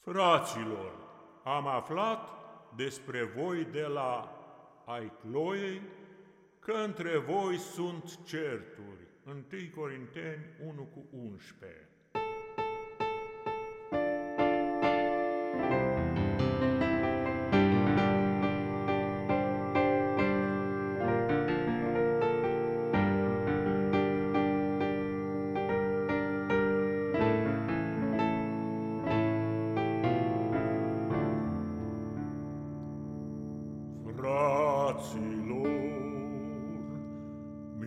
Fraților, am aflat despre voi de la ai Cloiei că între voi sunt certuri. 1 Corinteni 1 cu 11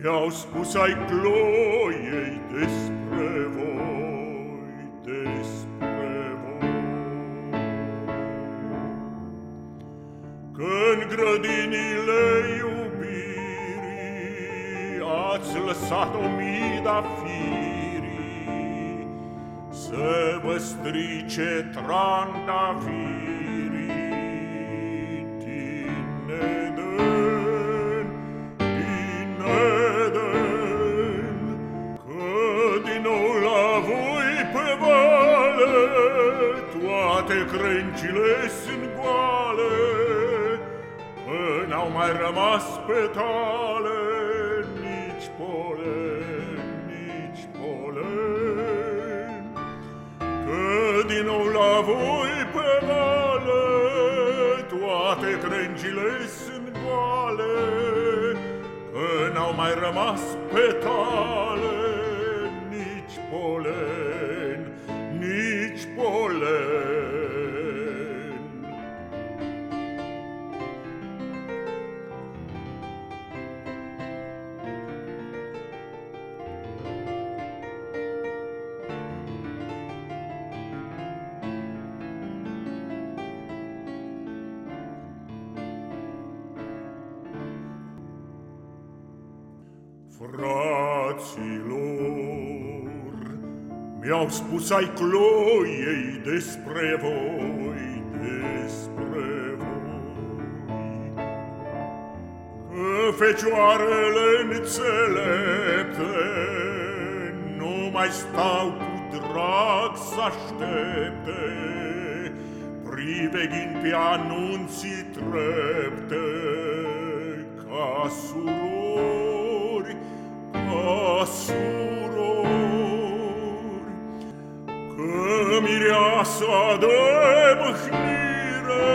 Mi-au spus ai Cloiei despre voi, despre voi. Că-n grădinile iubirii Ați lăsat o mida firii Să vă strice trandavirii toate crâncile sunt goale, Că n-au mai rămas petale, nici polen, nici polen. Că din nou la voi pe vale, Toate crâncile sunt goale, Că n-au mai rămas petale, nici polen, Fraților, mi-au spus ai Cloiei despre voi, despre voi, Că fecioarele înțelepte nu mai stau cu drag să aștepte, priveghind pe anunții trepte ca surori surori, Că mireasa de mâhnire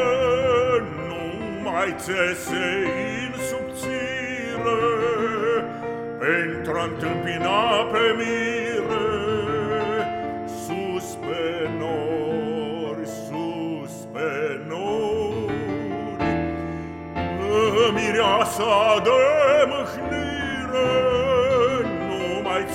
Nu mai țese în subțire Pentru a întâmpina pe mire. Sus pe nori, sus pe nori Că mireasa de mâhnire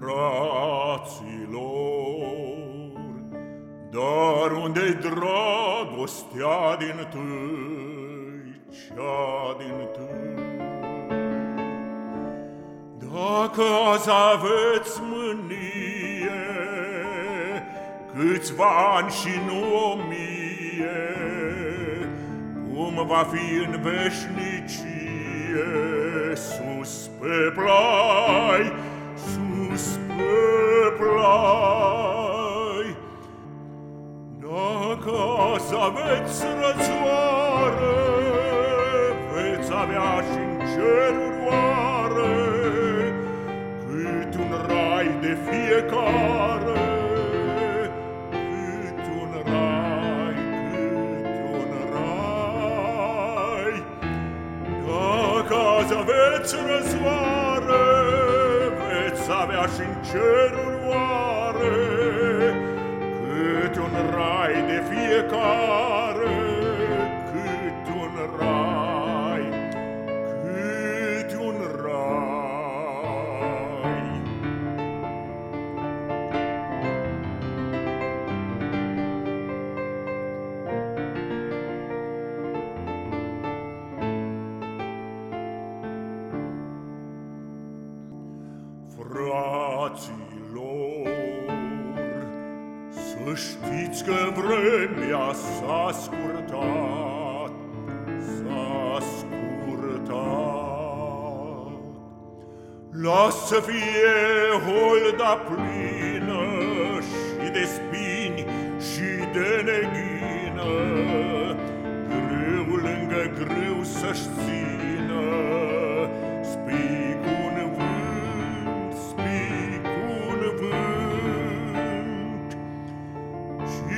fraților, Dar unde-i dragostea din tâi, cea din tâi? Dacă azi aveți mânie, Câțiva ani și nu o mie, Cum va fi în veșnicie, Sus pe plai, să aveți rățoare, veți avea și-n ceruri oare, cât un rai de fiecare, cât un rai, cât un rai. Dacă azi aveți războare, avea și în ceruri oare care cât un rai, cât un rai. Frații știți că vremea s-a scurtat, s-a scurtat. Lasă fie holda plină și de spini și de neghină,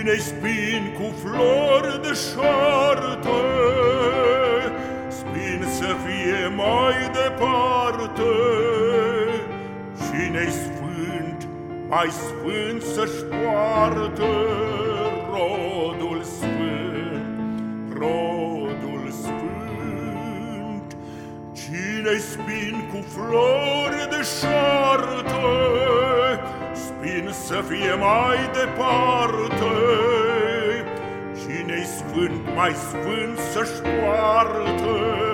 Cine-i spin cu flori de șartă, spin să fie mai departe, Cine-i sfânt, mai sfânt să-și poartă rodul sfânt, rodul sfânt. Cine-i spin cu flori de șartă, spin să fie mai departe. Cine-i sfânt, mai sfânt să-și poartă rodul